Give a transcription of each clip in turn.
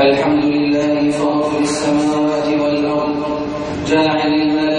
الحمد لله فاطر السماوات والأرض جاعل الملائكة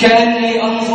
كأني أنظر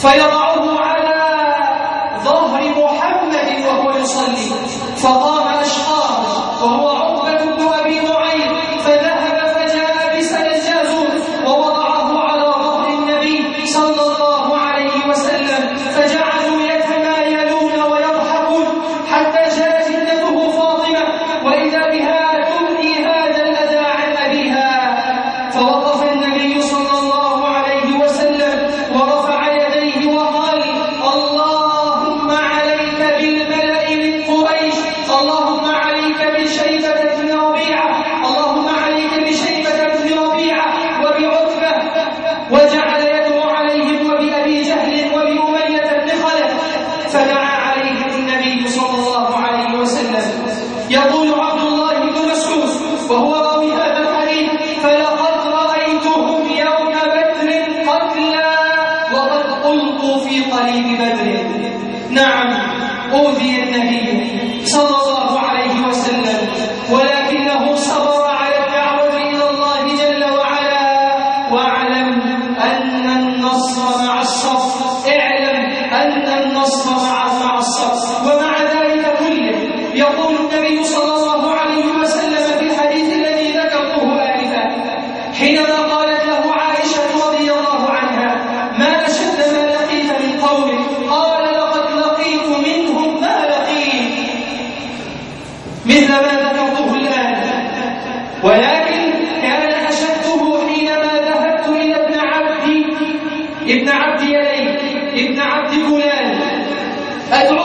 فيضعه ابن عبد يلي ابن عبد فلان أدعوه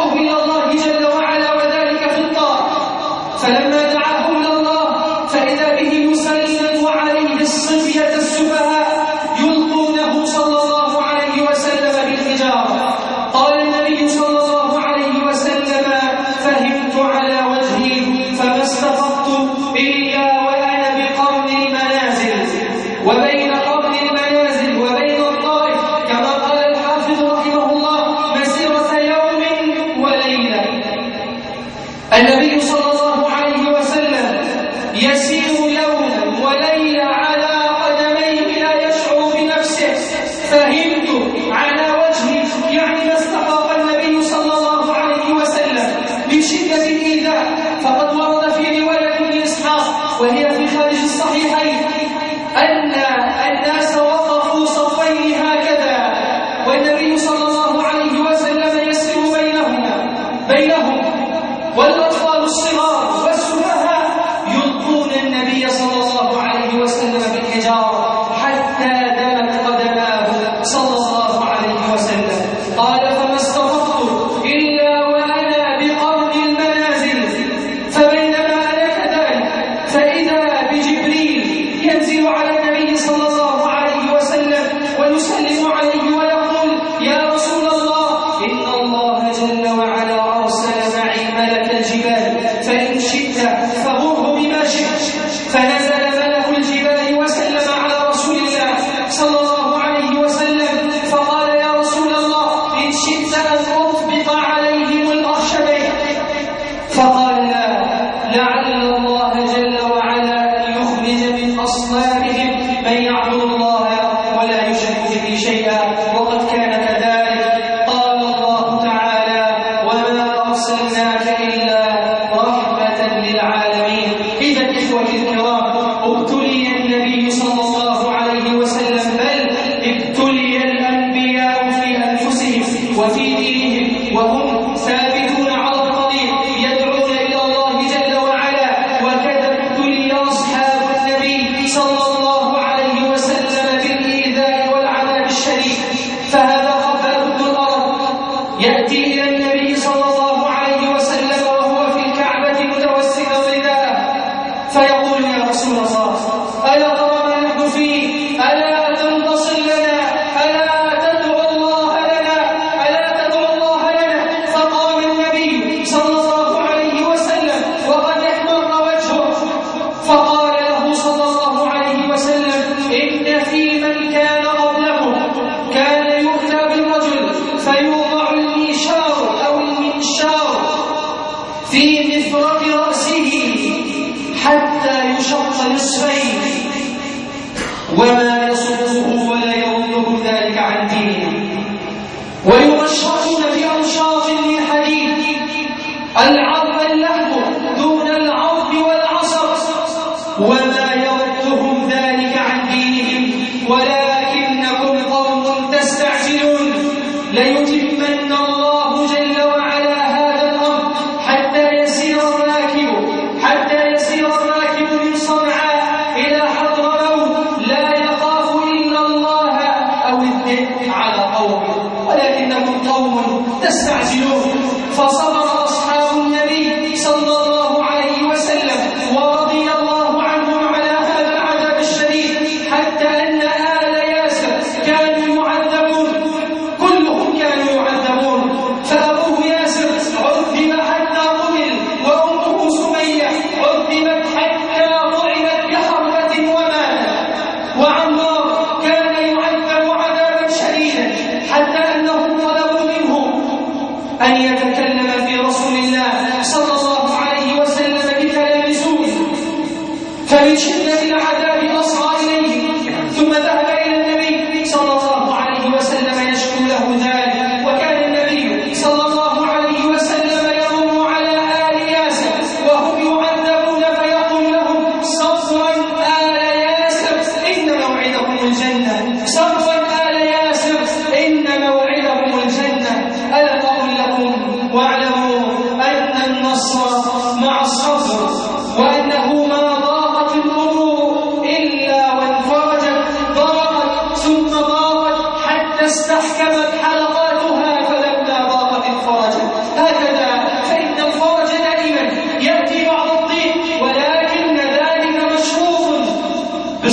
دينهم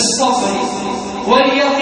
بالصبر واليقين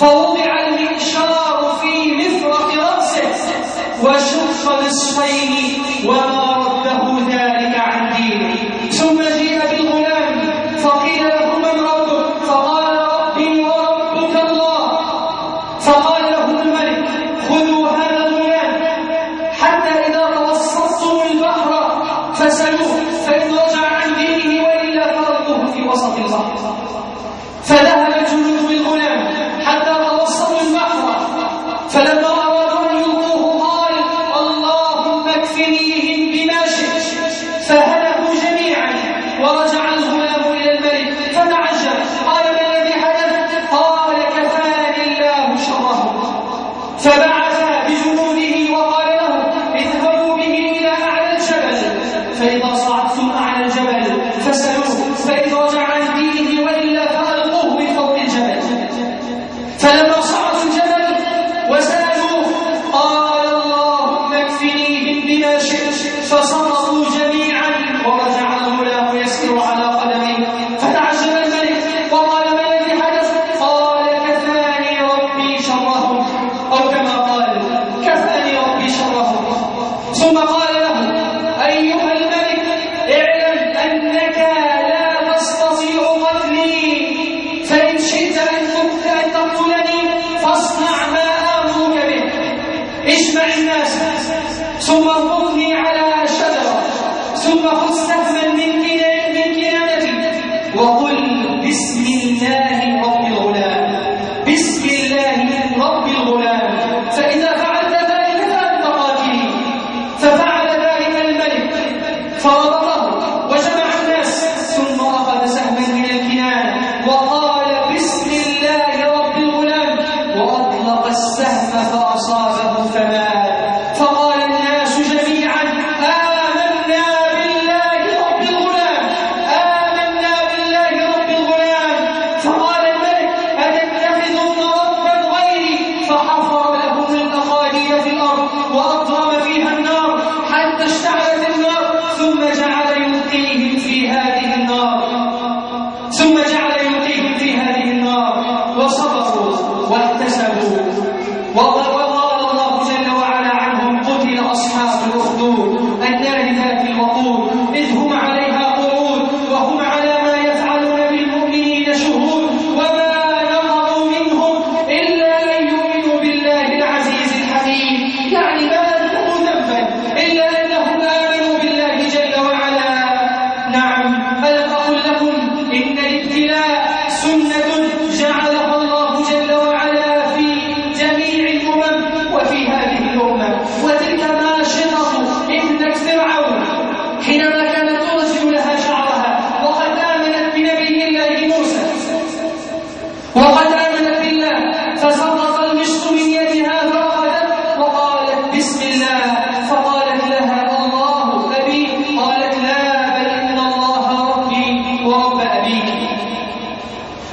فوضع المنشار في مفرق رأسه وشق نصفين وما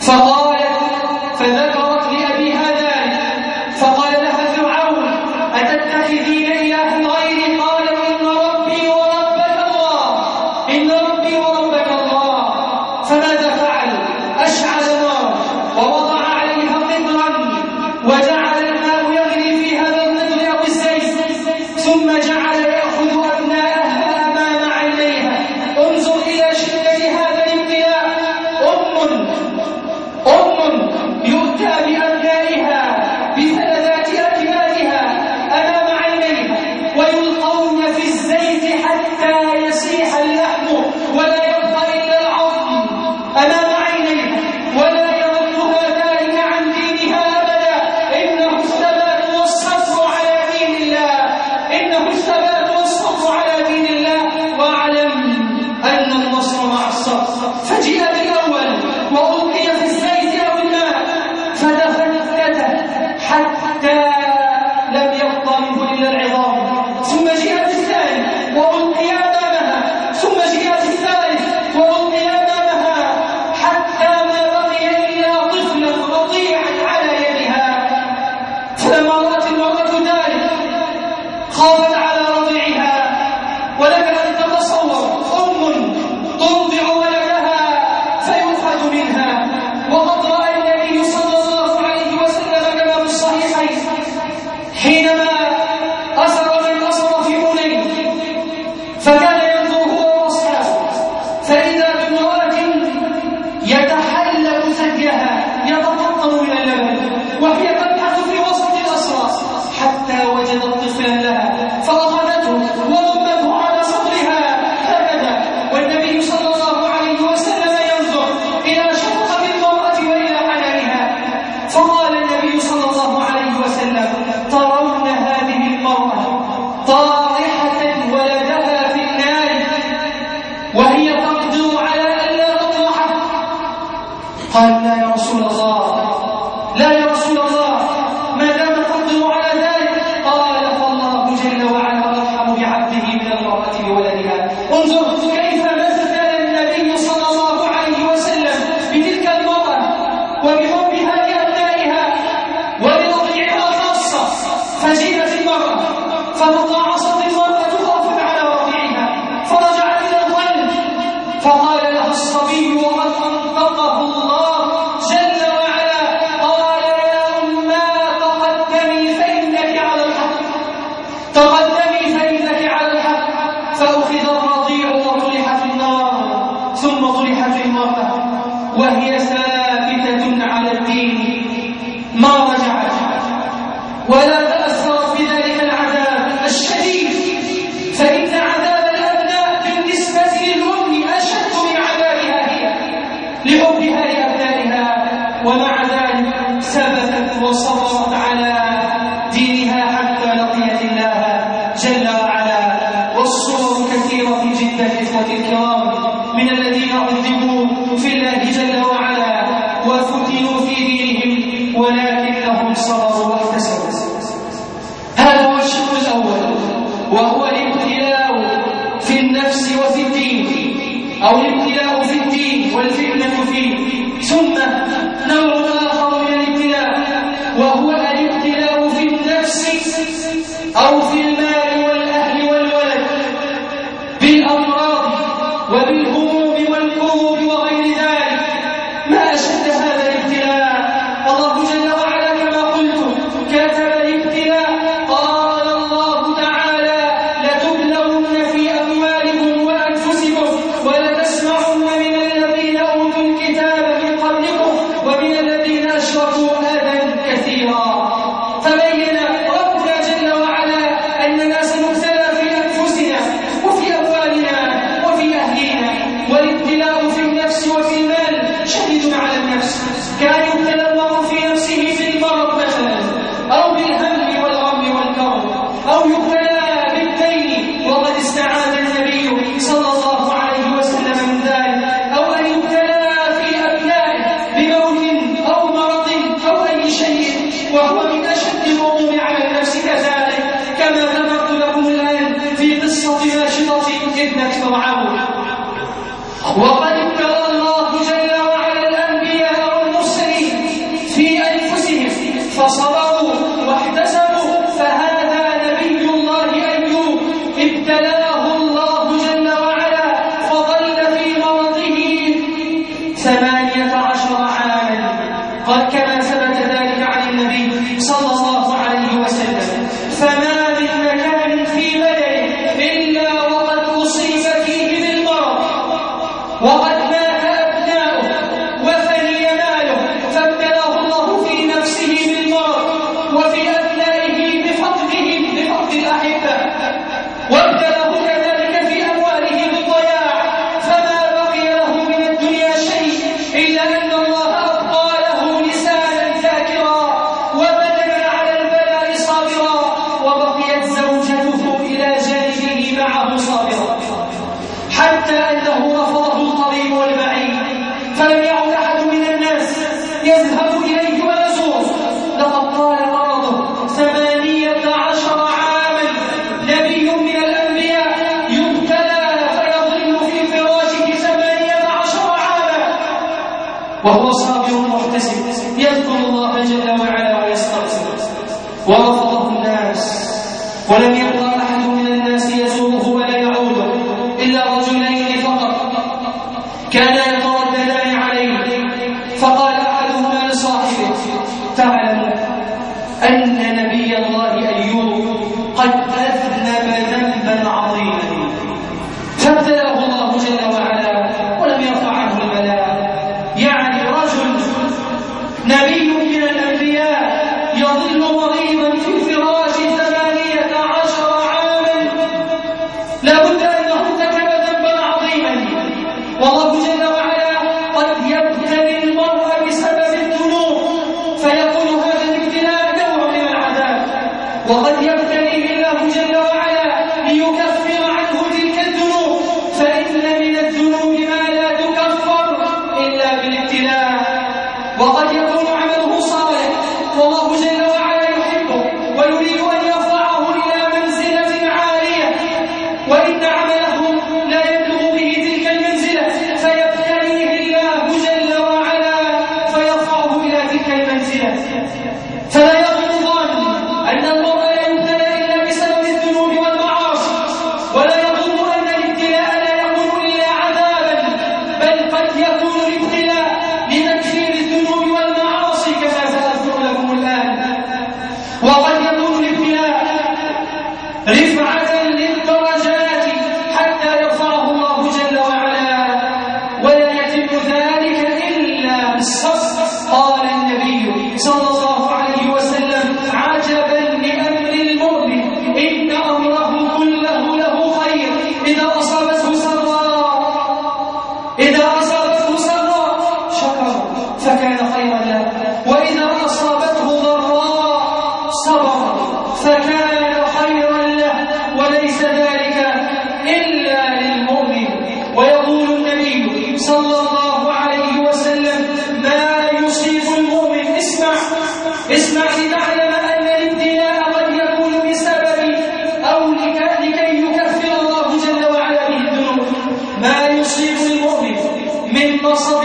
Falou. ثمانية عشر عاما. قد كما no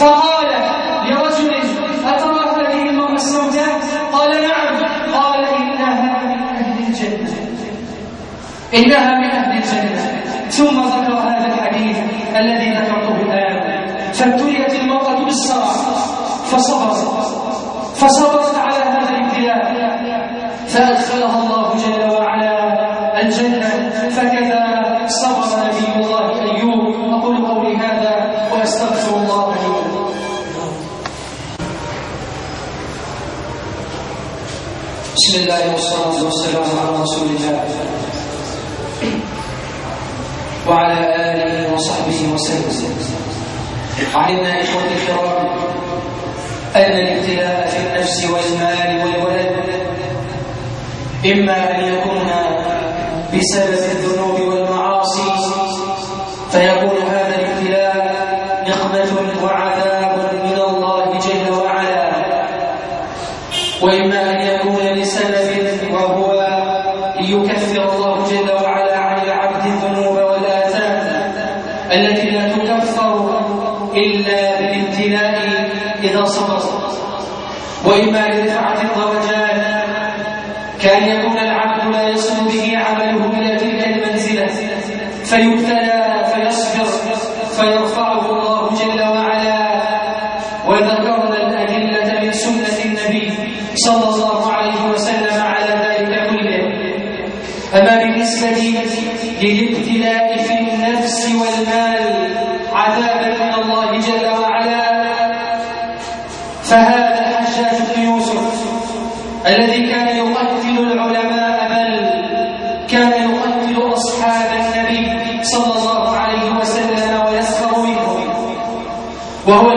فقال لرجل أترى هذه المرأة السوداء قال نعم قال إنها من أهل الجنة. إنها والسلام على رسول الله. وعلى آله وصحبه وسلم. علمنا إخوة الكرام أن الابتلاء في النفس والمال والولد إما أن يكون بسبب فهذا الحشاش بن يوسف الذي كان يقتل العلماء بل كان يقتل أصحاب النبي صلى الله عليه وسلم ويسخر منهم وهو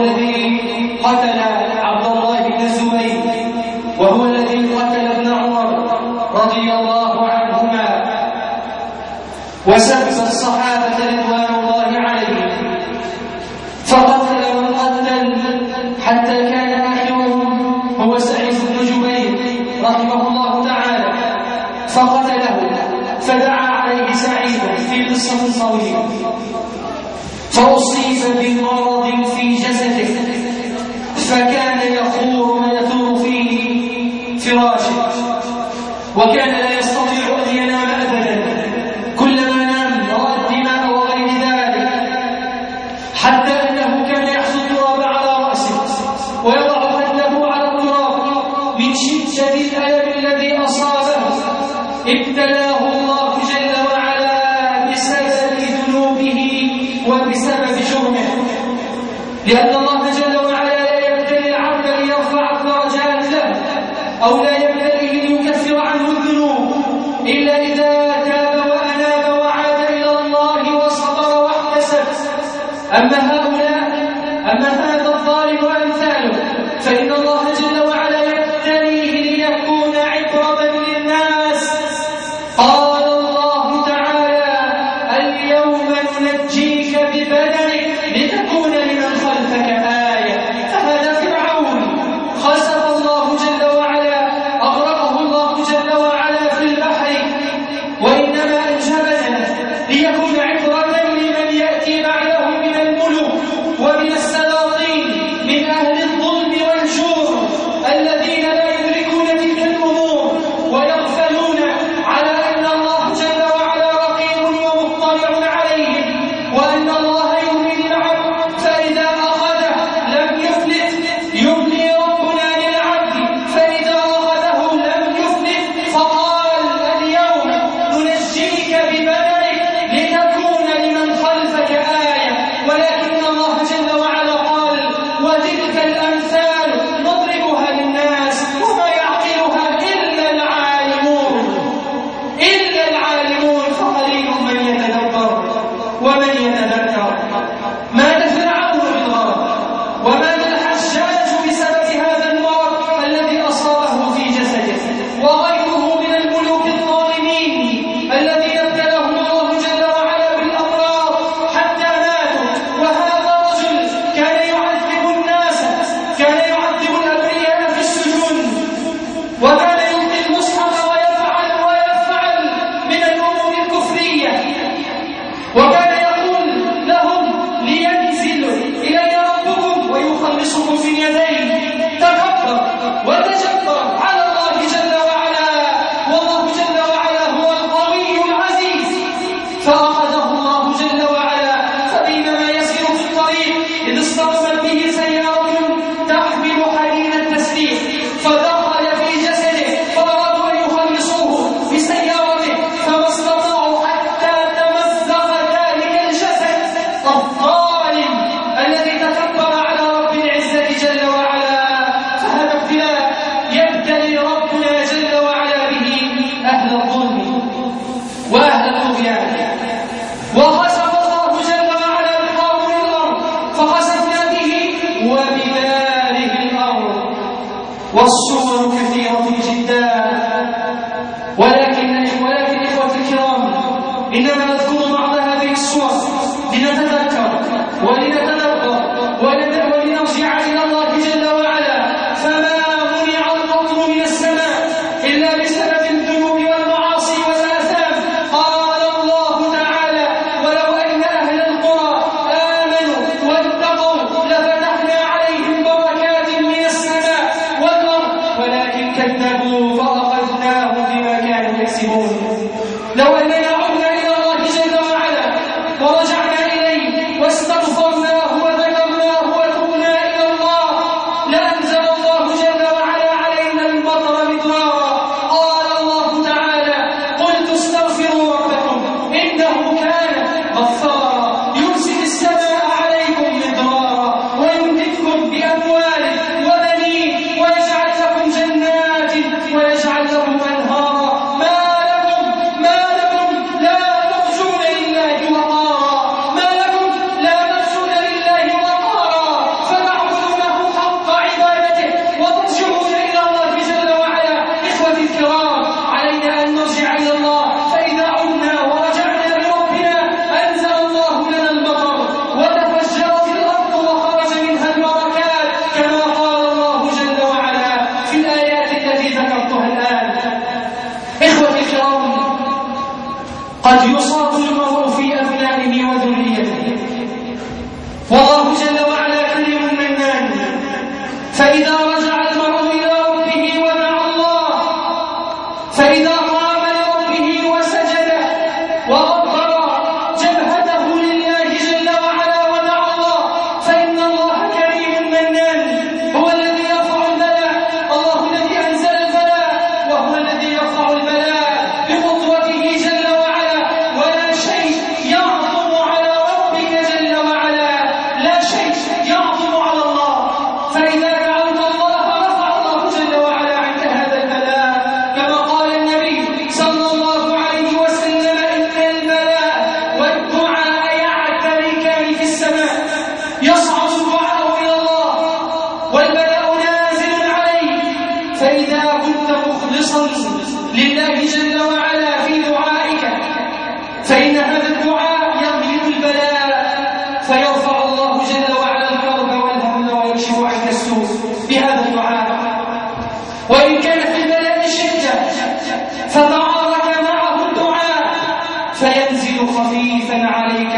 سينزل خفيفا عليك.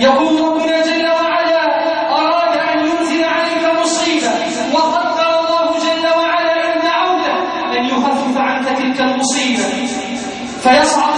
يقول ربنا جل وعلا أراد أن ينزل عليك مصيبة. وقدر الله جل وعلا أن عوده أن يخفف عنك تلك المصيبة. فيصعد